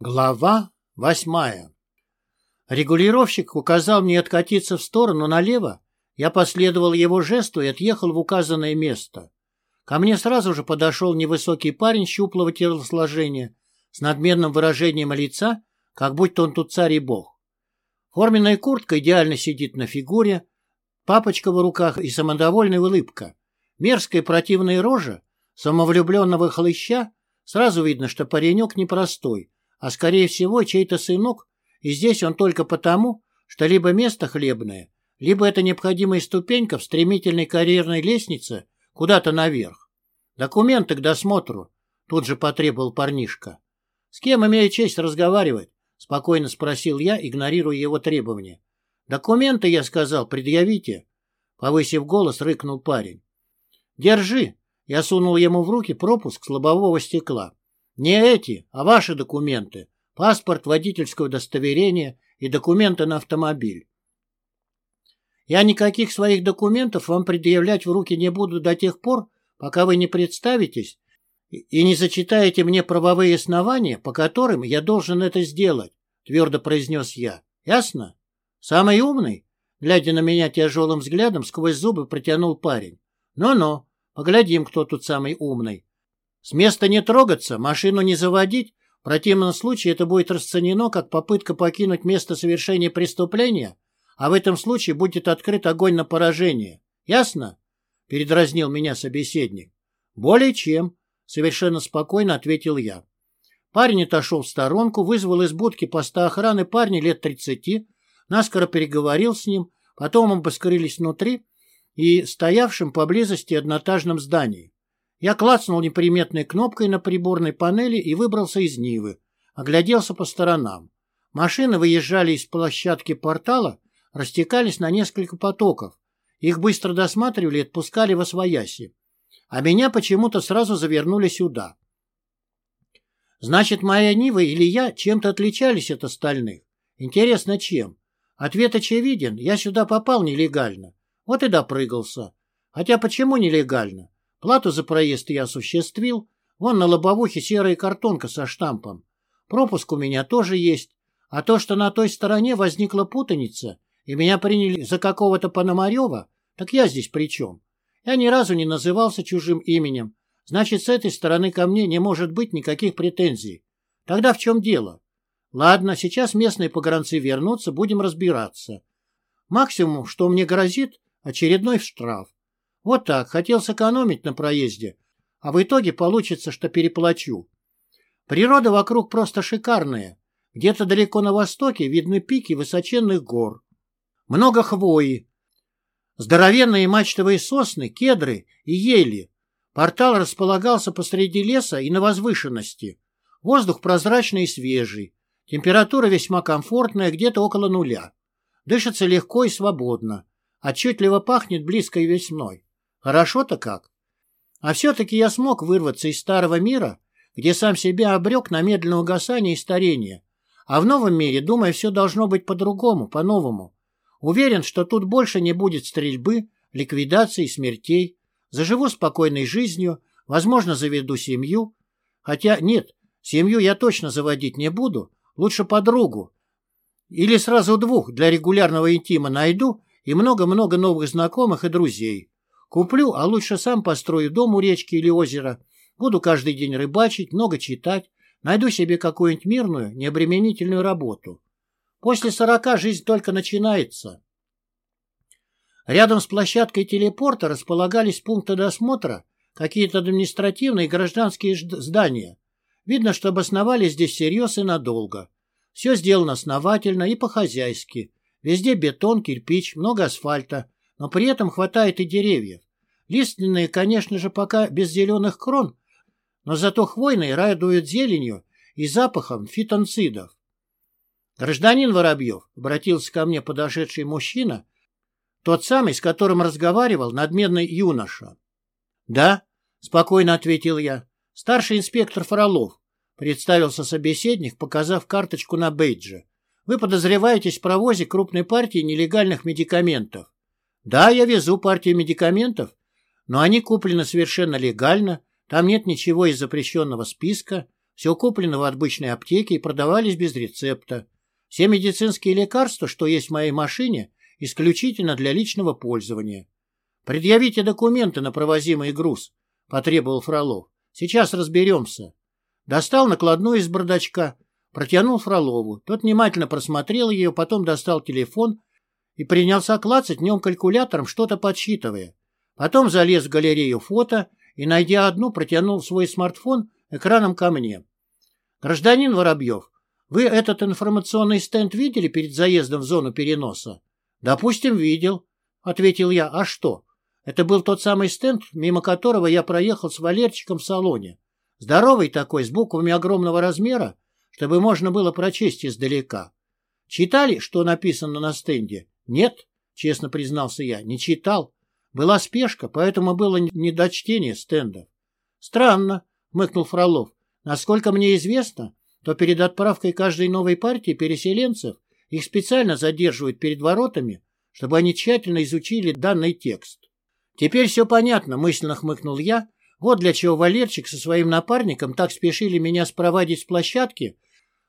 Глава восьмая Регулировщик указал мне откатиться в сторону налево. Я последовал его жесту и отъехал в указанное место. Ко мне сразу же подошел невысокий парень щуплого телосложения с надменным выражением лица, как будто он тут царь и бог. Форменная куртка идеально сидит на фигуре, папочка в руках и самодовольная улыбка. Мерзкая противная рожа самовлюбленного хлыща, сразу видно, что паренек непростой, а скорее всего чей-то сынок, и здесь он только потому, что либо место хлебное, либо это необходимая ступенька в стремительной карьерной лестнице куда-то наверх. Документы к досмотру, тут же потребовал парнишка. С кем имею честь разговаривать? Спокойно спросил я, игнорируя его требования. Документы, я сказал, предъявите. Повысив голос, рыкнул парень. Держи. Я сунул ему в руки пропуск с лобового стекла. Не эти, а ваши документы. Паспорт, водительское удостоверение и документы на автомобиль. Я никаких своих документов вам предъявлять в руки не буду до тех пор, пока вы не представитесь и не зачитаете мне правовые основания, по которым я должен это сделать, твердо произнес я. Ясно? Самый умный? Глядя на меня тяжелым взглядом, сквозь зубы протянул парень. Ну-ну, поглядим, кто тут самый умный. С места не трогаться, машину не заводить, в противном случае это будет расценено как попытка покинуть место совершения преступления, а в этом случае будет открыт огонь на поражение. Ясно? Передразнил меня собеседник. Более чем, совершенно спокойно ответил я. Парень отошел в сторонку, вызвал из будки поста охраны парня лет тридцати, наскоро переговорил с ним, потом оба скрылись внутри и стоявшим поблизости однотажном здании. Я клацнул неприметной кнопкой на приборной панели и выбрался из Нивы. Огляделся по сторонам. Машины выезжали из площадки портала, растекались на несколько потоков. Их быстро досматривали и отпускали во свояси. А меня почему-то сразу завернули сюда. Значит, моя Нива или я чем-то отличались от остальных. Интересно, чем? Ответ очевиден. Я сюда попал нелегально. Вот и допрыгался. Хотя почему нелегально? Плату за проезд я осуществил. Вон на лобовухе серая картонка со штампом. Пропуск у меня тоже есть. А то, что на той стороне возникла путаница, и меня приняли за какого-то Пономарева, так я здесь при чем? Я ни разу не назывался чужим именем. Значит, с этой стороны ко мне не может быть никаких претензий. Тогда в чем дело? Ладно, сейчас местные погранцы вернутся, будем разбираться. Максимум, что мне грозит, очередной штраф. Вот так, хотел сэкономить на проезде, а в итоге получится, что переплачу. Природа вокруг просто шикарная. Где-то далеко на востоке видны пики высоченных гор. Много хвои. Здоровенные мачтовые сосны, кедры и ели. Портал располагался посреди леса и на возвышенности. Воздух прозрачный и свежий. Температура весьма комфортная, где-то около нуля. Дышится легко и свободно. Отчетливо пахнет близкой весной. Хорошо-то как. А все-таки я смог вырваться из старого мира, где сам себя обрек на медленное угасание и старение. А в новом мире, думаю, все должно быть по-другому, по-новому. Уверен, что тут больше не будет стрельбы, ликвидации, смертей. Заживу спокойной жизнью, возможно, заведу семью. Хотя нет, семью я точно заводить не буду, лучше подругу. Или сразу двух для регулярного интима найду и много-много новых знакомых и друзей. Куплю, а лучше сам построю дом у речки или озера. Буду каждый день рыбачить, много читать. Найду себе какую-нибудь мирную, необременительную работу. После сорока жизнь только начинается. Рядом с площадкой телепорта располагались пункты досмотра, какие-то административные и гражданские здания. Видно, что обосновались здесь всерьез и надолго. Все сделано основательно и по-хозяйски. Везде бетон, кирпич, много асфальта но при этом хватает и деревьев. Лиственные, конечно же, пока без зеленых крон, но зато хвойные радуют зеленью и запахом фитонцидов. «Гражданин Воробьев», — обратился ко мне подошедший мужчина, тот самый, с которым разговаривал надменный юноша. «Да», — спокойно ответил я, — «старший инспектор Фролов», — представился собеседник, показав карточку на бейдже. «Вы подозреваетесь в провозе крупной партии нелегальных медикаментов. Да, я везу партию медикаментов, но они куплены совершенно легально, там нет ничего из запрещенного списка, Все куплено в обычной аптеке и продавались без рецепта. Все медицинские лекарства, что есть в моей машине, исключительно для личного пользования. «Предъявите документы на провозимый груз», — потребовал Фролов. «Сейчас разберемся». Достал накладную из бардачка, протянул Фролову. Тот внимательно просмотрел ее, потом достал телефон и принялся клацать в нем калькулятором, что-то подсчитывая. Потом залез в галерею фото и, найдя одну, протянул свой смартфон экраном ко мне. «Гражданин Воробьев, вы этот информационный стенд видели перед заездом в зону переноса?» «Допустим, видел», — ответил я. «А что?» Это был тот самый стенд, мимо которого я проехал с Валерчиком в салоне. Здоровый такой, с буквами огромного размера, чтобы можно было прочесть издалека. Читали, что написано на стенде? Нет, честно признался я, не читал. Была спешка, поэтому было не до стендов. Странно, мыкнул Фролов. Насколько мне известно, то перед отправкой каждой новой партии переселенцев их специально задерживают перед воротами, чтобы они тщательно изучили данный текст. «Теперь все понятно», — мысленно хмыкнул я. «Вот для чего Валерчик со своим напарником так спешили меня спровадить с площадки,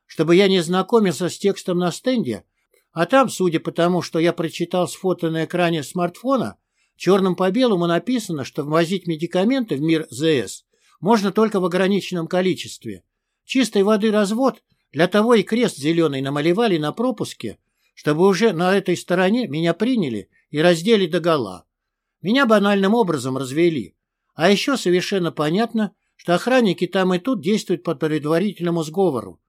чтобы я не знакомился с текстом на стенде, а там, судя по тому, что я прочитал с фото на экране смартфона, черным по белому написано, что ввозить медикаменты в мир ЗС можно только в ограниченном количестве. Чистой воды развод, для того и крест зеленый намалевали на пропуске, чтобы уже на этой стороне меня приняли и раздели догола. Меня банальным образом развели. А еще совершенно понятно, что охранники там и тут действуют по предварительному сговору.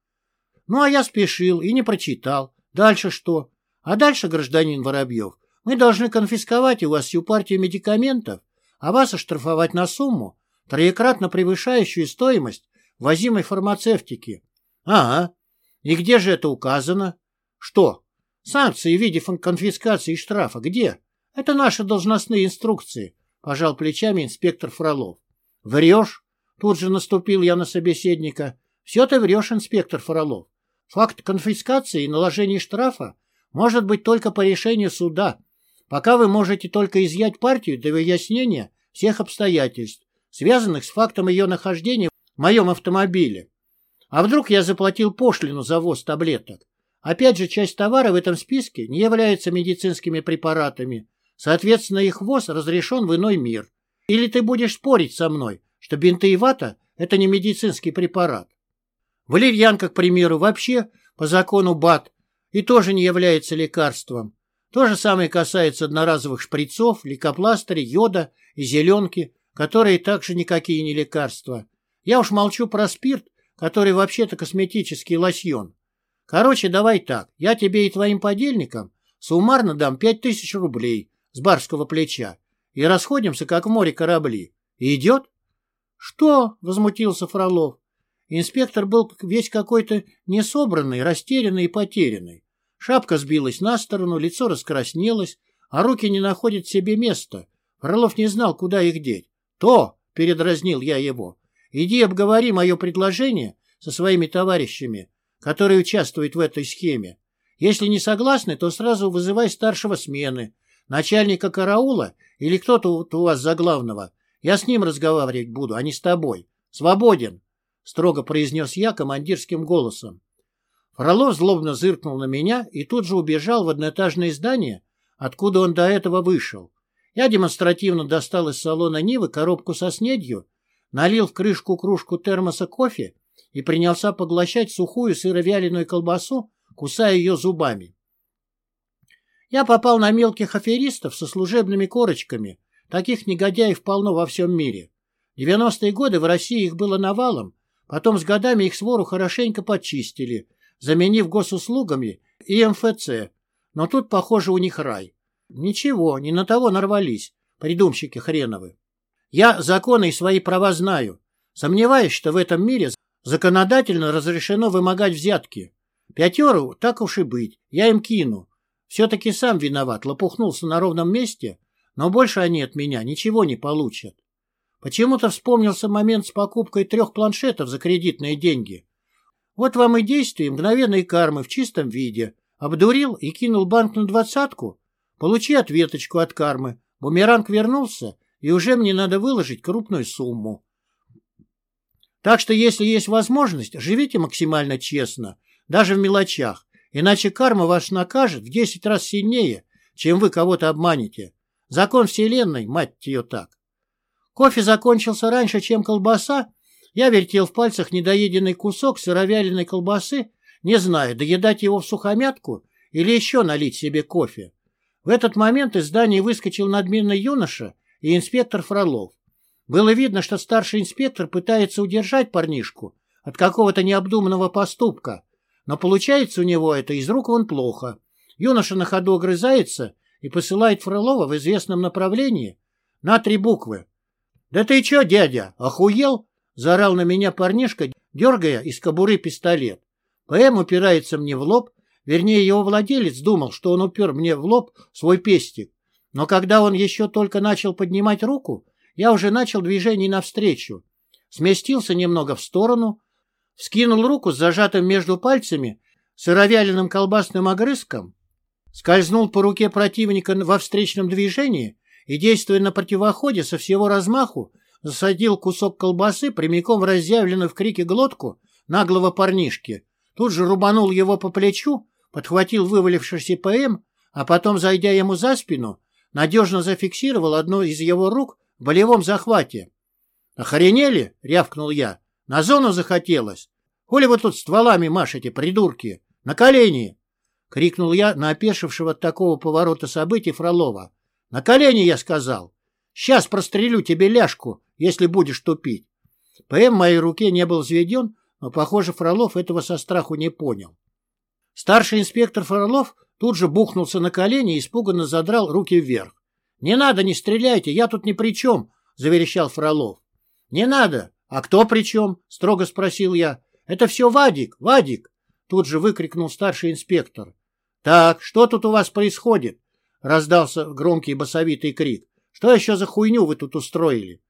Ну, а я спешил и не прочитал. Дальше что? А дальше, гражданин Воробьев, мы должны конфисковать у вас всю партию медикаментов, а вас оштрафовать на сумму, троекратно превышающую стоимость возимой фармацевтики. Ага. И где же это указано? Что? Санкции в виде конфискации и штрафа где? Это наши должностные инструкции, пожал плечами инспектор Фролов. Врешь? Тут же наступил я на собеседника. Все ты врешь, инспектор Фролов. Факт конфискации и наложения штрафа может быть только по решению суда. Пока вы можете только изъять партию для выяснения всех обстоятельств, связанных с фактом ее нахождения в моем автомобиле. А вдруг я заплатил пошлину за ввоз таблеток? Опять же, часть товара в этом списке не является медицинскими препаратами, Соответственно, их ввоз разрешен в иной мир. Или ты будешь спорить со мной, что бинты и вата – это не медицинский препарат. Валерьянка, к примеру, вообще по закону БАТ и тоже не является лекарством. То же самое касается одноразовых шприцов, лейкопластырей, йода и зеленки, которые также никакие не лекарства. Я уж молчу про спирт, который вообще-то косметический лосьон. Короче, давай так, я тебе и твоим подельникам суммарно дам пять тысяч рублей, с барского плеча и расходимся, как в море корабли. Идет? Что? — возмутился Фролов. Инспектор был весь какой-то несобранный, растерянный и потерянный. Шапка сбилась на сторону, лицо раскраснелось, а руки не находят себе места. Фролов не знал, куда их деть. «То!» — передразнил я его. «Иди обговори мое предложение со своими товарищами, которые участвуют в этой схеме. Если не согласны, то сразу вызывай старшего смены, Начальника караула или кто-то у вас за главного? Я с ним разговаривать буду, а не с тобой. Свободен, — строго произнес я командирским голосом. Фролов злобно зыркнул на меня и тут же убежал в одноэтажное здание, откуда он до этого вышел. Я демонстративно достал из салона Нивы коробку со снедью, налил в крышку кружку термоса кофе и принялся поглощать сухую сыровяленую колбасу, кусая ее зубами. Я попал на мелких аферистов со служебными корочками. Таких негодяев полно во всем мире. В 90-е годы в России их было навалом, потом с годами их свору хорошенько почистили, заменив госуслугами и МФЦ. Но тут, похоже, у них рай. Ничего, не на того нарвались, придумщики хреновы. Я законы и свои права знаю. Сомневаюсь, что в этом мире законодательно разрешено вымогать взятки. Пятеру, так уж и быть, я им кину. Все-таки сам виноват, лопухнулся на ровном месте, но больше они от меня ничего не получат. Почему-то вспомнился момент с покупкой трех планшетов за кредитные деньги. Вот вам и действие мгновенной кармы в чистом виде. Обдурил и кинул банк на двадцатку. Получи ответочку от кармы. Бумеранг вернулся, и уже мне надо выложить крупную сумму. Так что, если есть возможность, живите максимально честно, даже в мелочах, иначе карма вас накажет в 10 раз сильнее, чем вы кого-то обманете. Закон вселенной, мать ее так. Кофе закончился раньше, чем колбаса. Я вертел в пальцах недоеденный кусок сыровяленой колбасы, не зная, доедать его в сухомятку или еще налить себе кофе. В этот момент из здания выскочил надменный юноша и инспектор Фролов. Было видно, что старший инспектор пытается удержать парнишку от какого-то необдуманного поступка, но получается у него это из рук вон плохо. Юноша на ходу огрызается и посылает Фролова в известном направлении на три буквы. «Да ты чё, дядя, охуел?» — заорал на меня парнишка, дергая из кобуры пистолет. ПМ упирается мне в лоб, вернее, его владелец думал, что он упер мне в лоб свой пестик. Но когда он еще только начал поднимать руку, я уже начал движение навстречу. Сместился немного в сторону, вскинул руку с зажатым между пальцами сыровяленым колбасным огрызком, скользнул по руке противника во встречном движении и, действуя на противоходе со всего размаху, засадил кусок колбасы прямиком в разъявленную в крике глотку наглого парнишки, тут же рубанул его по плечу, подхватил вывалившийся ПМ, а потом, зайдя ему за спину, надежно зафиксировал одну из его рук в болевом захвате. «Охренели?» — рявкнул я. «На зону захотелось? Коли вы тут стволами машете, придурки? На колени!» — крикнул я на опешившего от такого поворота событий Фролова. «На колени, я сказал! Сейчас прострелю тебе ляжку, если будешь тупить!» ПМ в моей руке не был взведен, но, похоже, Фролов этого со страху не понял. Старший инспектор Фролов тут же бухнулся на колени и испуганно задрал руки вверх. «Не надо, не стреляйте, я тут ни при чем», — заверещал Фролов. «Не надо. А кто при чем?» — строго спросил я. «Это все Вадик, Вадик!» — тут же выкрикнул старший инспектор. «Так, что тут у вас происходит?» — раздался громкий басовитый крик. «Что еще за хуйню вы тут устроили?»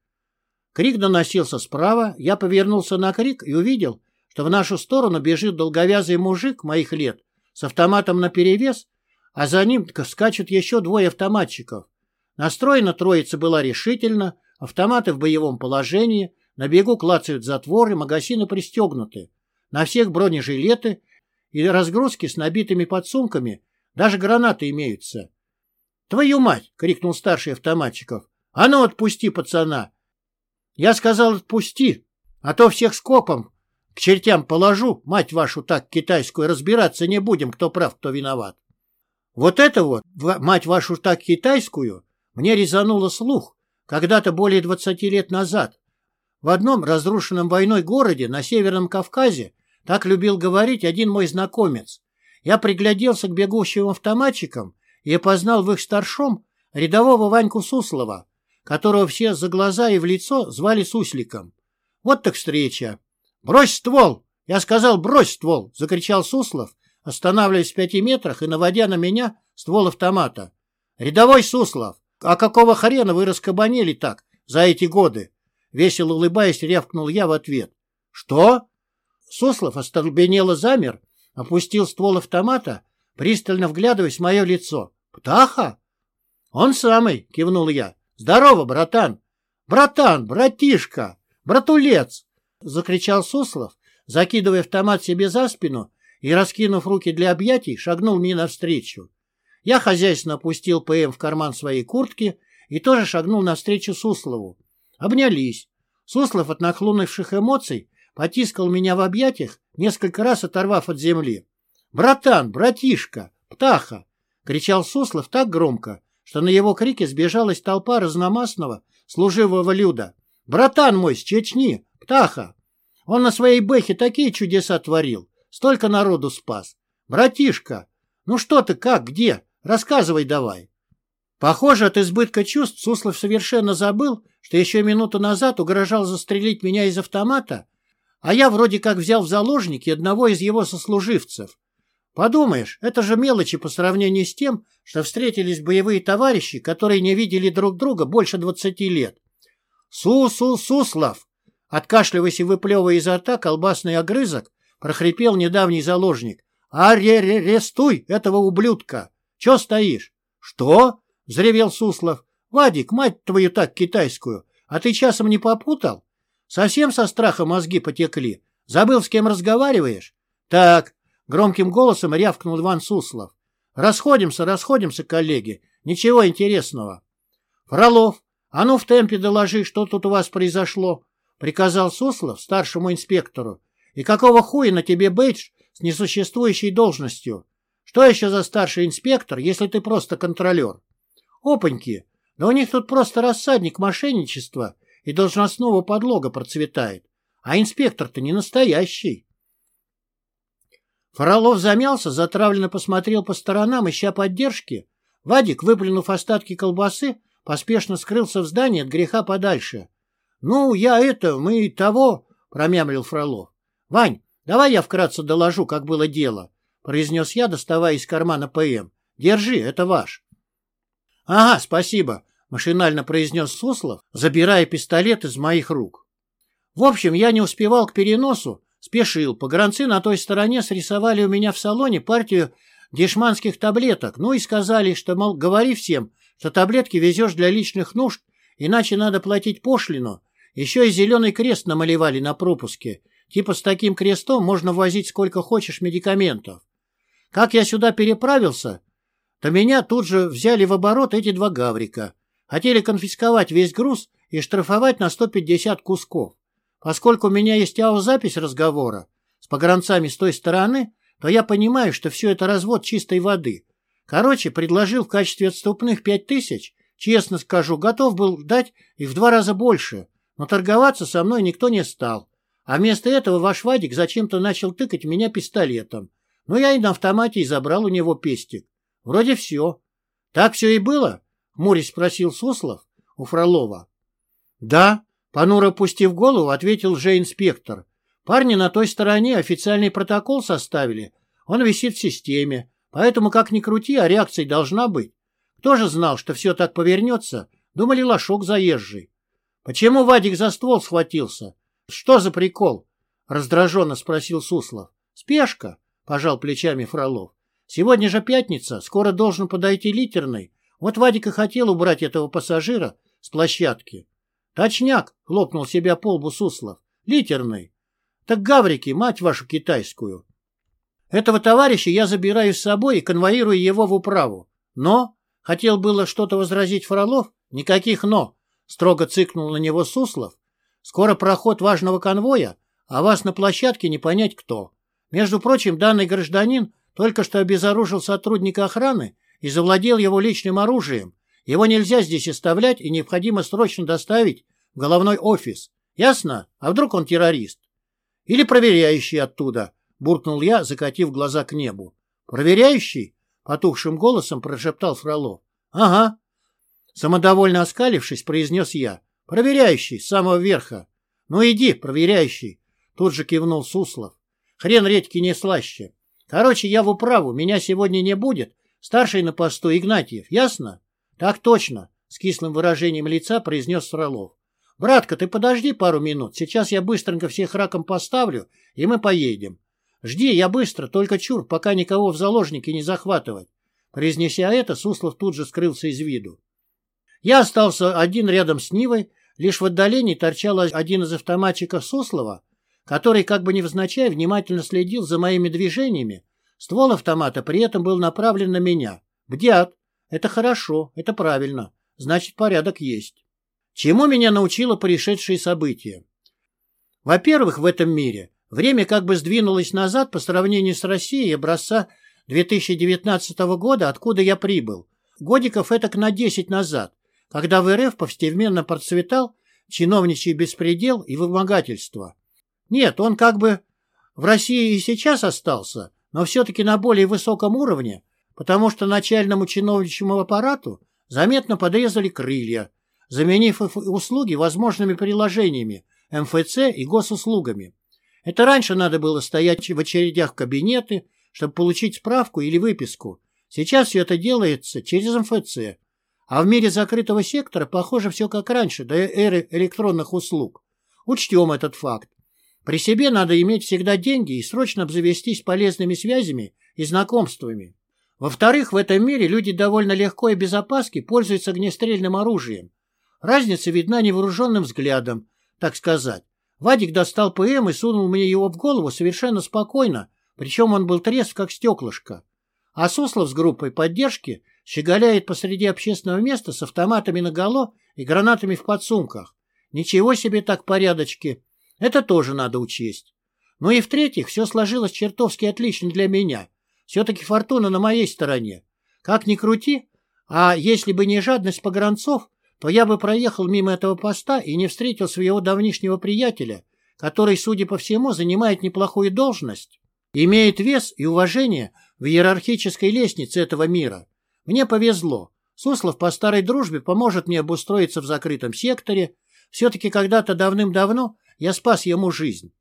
Крик доносился справа, я повернулся на крик и увидел, что в нашу сторону бежит долговязый мужик моих лет с автоматом наперевес, а за ним скачут еще двое автоматчиков. Настроена троица была решительно, автоматы в боевом положении, на бегу клацают затворы, магазины пристегнуты. На всех бронежилеты и разгрузки с набитыми подсумками, даже гранаты имеются. «Твою мать!» — крикнул старший автоматчиков. «А ну, отпусти пацана!» «Я сказал, отпусти, а то всех скопом к чертям положу, мать вашу так китайскую, разбираться не будем, кто прав, кто виноват». Вот это вот, мать вашу так китайскую, мне резануло слух когда-то более двадцати лет назад. В одном разрушенном войной городе на Северном Кавказе так любил говорить один мой знакомец. Я пригляделся к бегущим автоматчикам и опознал в их старшом рядового Ваньку Суслова, которого все за глаза и в лицо звали Сусликом. Вот так встреча. «Брось ствол!» «Я сказал, брось ствол!» — закричал Суслов, останавливаясь в пяти метрах и наводя на меня ствол автомата. «Рядовой Суслов, а какого хрена вы раскабанили так за эти годы?» Весело улыбаясь, рявкнул я в ответ. «Что?» Суслов остолбенело замер, опустил ствол автомата, пристально вглядываясь в мое лицо. «Птаха?» «Он самый!» — кивнул я. «Здорово, братан!» «Братан! Братишка! Братулец!» — закричал Суслов, закидывая автомат себе за спину и, раскинув руки для объятий, шагнул мне навстречу. Я хозяйственно опустил ПМ в карман своей куртки и тоже шагнул навстречу Суслову. Обнялись. Суслов от нахлынувших эмоций потискал меня в объятиях, несколько раз оторвав от земли. «Братан, братишка, птаха!» — кричал Суслов так громко, что на его крике сбежалась толпа разномастного служивого люда. «Братан мой с Чечни, птаха! Он на своей бэхе такие чудеса творил, столько народу спас. Братишка, ну что ты, как, где? Рассказывай давай!» Похоже, от избытка чувств Суслов совершенно забыл, что еще минуту назад угрожал застрелить меня из автомата, а я вроде как взял в заложники одного из его сослуживцев. Подумаешь, это же мелочи по сравнению с тем, что встретились боевые товарищи, которые не видели друг друга больше двадцати лет. Су-су-суслав! Откашливаясь и выплевывая изо рта колбасный огрызок, прохрипел недавний заложник. «Арестуй этого ублюдка! Че стоишь?» «Что?» — взревел Суслов. «Вадик, мать твою так китайскую! А ты часом не попутал?» Совсем со страха мозги потекли? Забыл, с кем разговариваешь? Так, громким голосом рявкнул Иван Суслов. Расходимся, расходимся, коллеги. Ничего интересного. Фролов, а ну в темпе доложи, что тут у вас произошло, приказал Суслов старшему инспектору. И какого хуя на тебе бейдж с несуществующей должностью? Что еще за старший инспектор, если ты просто контролер? Опаньки, да у них тут просто рассадник мошенничества и должностного подлога процветает. А инспектор-то не настоящий. Фролов замялся, затравленно посмотрел по сторонам, ища поддержки. Вадик, выплюнув остатки колбасы, поспешно скрылся в здании от греха подальше. — Ну, я это, мы того, — промямлил Фролов. — Вань, давай я вкратце доложу, как было дело, — произнес я, доставая из кармана ПМ. — Держи, это ваш. — Ага, спасибо, — машинально произнес Суслов, забирая пистолет из моих рук. В общем, я не успевал к переносу, спешил. Погранцы на той стороне срисовали у меня в салоне партию дешманских таблеток, ну и сказали, что, мол, говори всем, что таблетки везешь для личных нужд, иначе надо платить пошлину. Еще и зеленый крест намалевали на пропуске. Типа с таким крестом можно возить сколько хочешь медикаментов. Как я сюда переправился, то меня тут же взяли в оборот эти два гаврика. Хотели конфисковать весь груз и штрафовать на 150 кусков. Поскольку у меня есть аудиозапись разговора с погранцами с той стороны, то я понимаю, что все это развод чистой воды. Короче, предложил в качестве отступных пять тысяч. Честно скажу, готов был дать и в два раза больше. Но торговаться со мной никто не стал. А вместо этого ваш Вадик зачем-то начал тыкать меня пистолетом. Ну, я и на автомате и забрал у него пестик. Вроде все. Так все и было? Хмурясь спросил Суслов у Фролова. Да, понуро опустив голову, ответил же инспектор. Парни на той стороне официальный протокол составили. Он висит в системе. Поэтому, как ни крути, а реакция должна быть. Кто же знал, что все так повернется? Думали, лошок заезжий. Почему Вадик за ствол схватился? Что за прикол? Раздраженно спросил Суслов. Спешка, пожал плечами Фролов. Сегодня же пятница, скоро должен подойти литерный. Вот Вадик и хотел убрать этого пассажира с площадки. Точняк, хлопнул себя по лбу Суслов. Литерный. Так гаврики, мать вашу китайскую. Этого товарища я забираю с собой и конвоирую его в управу. Но, хотел было что-то возразить Фролов, никаких «но», строго цикнул на него Суслов. Скоро проход важного конвоя, а вас на площадке не понять кто. Между прочим, данный гражданин только что обезоружил сотрудника охраны и завладел его личным оружием. Его нельзя здесь оставлять и необходимо срочно доставить в головной офис. Ясно? А вдруг он террорист? Или проверяющий оттуда буркнул я, закатив глаза к небу. «Проверяющий?» — потухшим голосом прошептал Фролов. «Ага». Самодовольно оскалившись, произнес я. «Проверяющий, с самого верха». «Ну иди, проверяющий», — тут же кивнул Суслов. «Хрен редьки не слаще. Короче, я в управу, меня сегодня не будет. Старший на посту Игнатьев, ясно?» «Так точно», — с кислым выражением лица произнес Фролов. «Братка, ты подожди пару минут, сейчас я быстренько всех раком поставлю, и мы поедем. «Жди, я быстро, только чур, пока никого в заложники не захватывать». Произнеся это, Суслов тут же скрылся из виду. Я остался один рядом с Нивой, лишь в отдалении торчал один из автоматчиков Суслова, который, как бы невзначай, внимательно следил за моими движениями. Ствол автомата при этом был направлен на меня. Бдят. Это хорошо, это правильно. Значит, порядок есть. Чему меня научило происшедшие события? Во-первых, в этом мире Время как бы сдвинулось назад по сравнению с Россией образца 2019 года, откуда я прибыл. Годиков это на 10 назад, когда в РФ повсеместно процветал чиновничий беспредел и вымогательство. Нет, он как бы в России и сейчас остался, но все-таки на более высоком уровне, потому что начальному чиновничьему аппарату заметно подрезали крылья, заменив услуги возможными приложениями МФЦ и госуслугами. Это раньше надо было стоять в очередях в кабинеты, чтобы получить справку или выписку. Сейчас все это делается через МФЦ. А в мире закрытого сектора, похоже, все как раньше, до эры электронных услуг. Учтем этот факт. При себе надо иметь всегда деньги и срочно обзавестись полезными связями и знакомствами. Во-вторых, в этом мире люди довольно легко и без опаски пользуются огнестрельным оружием. Разница видна невооруженным взглядом, так сказать. Вадик достал ПМ и сунул мне его в голову совершенно спокойно, причем он был трезв, как стеклышко. А Суслов с группой поддержки щеголяет посреди общественного места с автоматами наголо и гранатами в подсумках. Ничего себе так порядочки. Это тоже надо учесть. Ну и в-третьих, все сложилось чертовски отлично для меня. Все-таки фортуна на моей стороне. Как ни крути, а если бы не жадность погранцов, то я бы проехал мимо этого поста и не встретил своего давнишнего приятеля, который, судя по всему, занимает неплохую должность, имеет вес и уважение в иерархической лестнице этого мира. Мне повезло. Суслов по старой дружбе поможет мне обустроиться в закрытом секторе. Все-таки когда-то давным-давно я спас ему жизнь.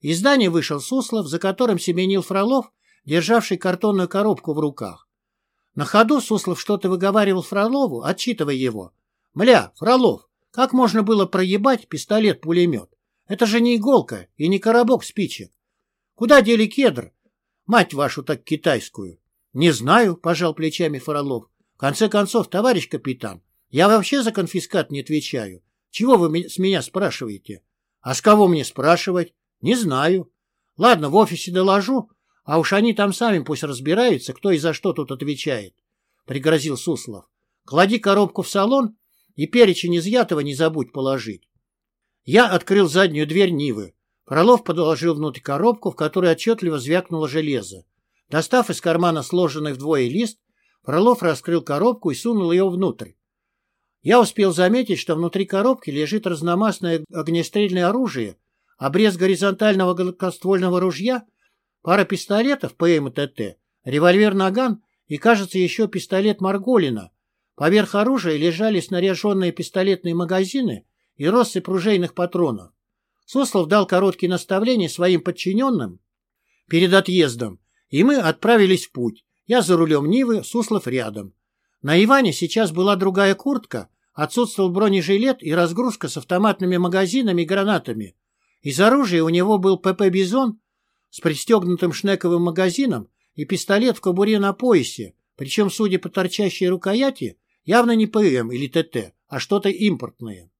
Из здания вышел Суслов, за которым семенил Фролов, державший картонную коробку в руках. На ходу Суслов что-то выговаривал Фролову, отчитывая его. Мля, Фролов, как можно было проебать пистолет-пулемет? Это же не иголка и не коробок спичек. Куда дели кедр? Мать вашу так китайскую. Не знаю, пожал плечами Фролов. В конце концов, товарищ капитан, я вообще за конфискат не отвечаю. Чего вы с меня спрашиваете? А с кого мне спрашивать? Не знаю. Ладно, в офисе доложу, а уж они там сами пусть разбираются, кто и за что тут отвечает, — пригрозил Суслов. Клади коробку в салон и перечень изъятого не забудь положить. Я открыл заднюю дверь Нивы. Фролов подложил внутрь коробку, в которой отчетливо звякнуло железо. Достав из кармана сложенный вдвое лист, Фролов раскрыл коробку и сунул ее внутрь. Я успел заметить, что внутри коробки лежит разномастное огнестрельное оружие, обрез горизонтального гладкоствольного ружья, пара пистолетов ПМ и ТТ, револьвер «Наган» и, кажется, еще пистолет Марголина, Поверх оружия лежали снаряженные пистолетные магазины и россыпь ружейных патронов. Суслов дал короткие наставления своим подчиненным перед отъездом, и мы отправились в путь. Я за рулем Нивы, Суслов рядом. На Иване сейчас была другая куртка, отсутствовал бронежилет и разгрузка с автоматными магазинами и гранатами. Из оружия у него был ПП «Бизон» с пристегнутым шнековым магазином и пистолет в кобуре на поясе, причем, судя по торчащей рукояти, Явно не ПМ или ТТ, а что-то импортное.